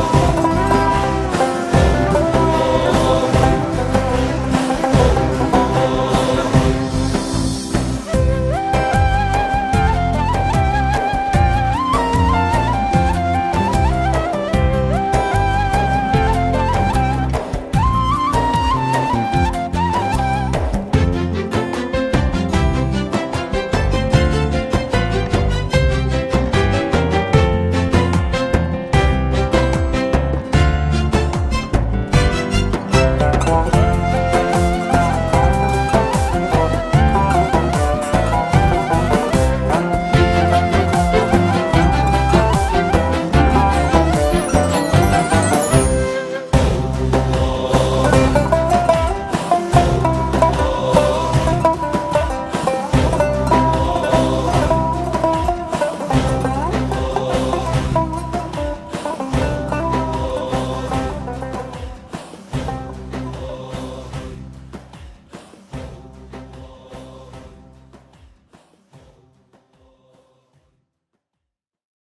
Oh.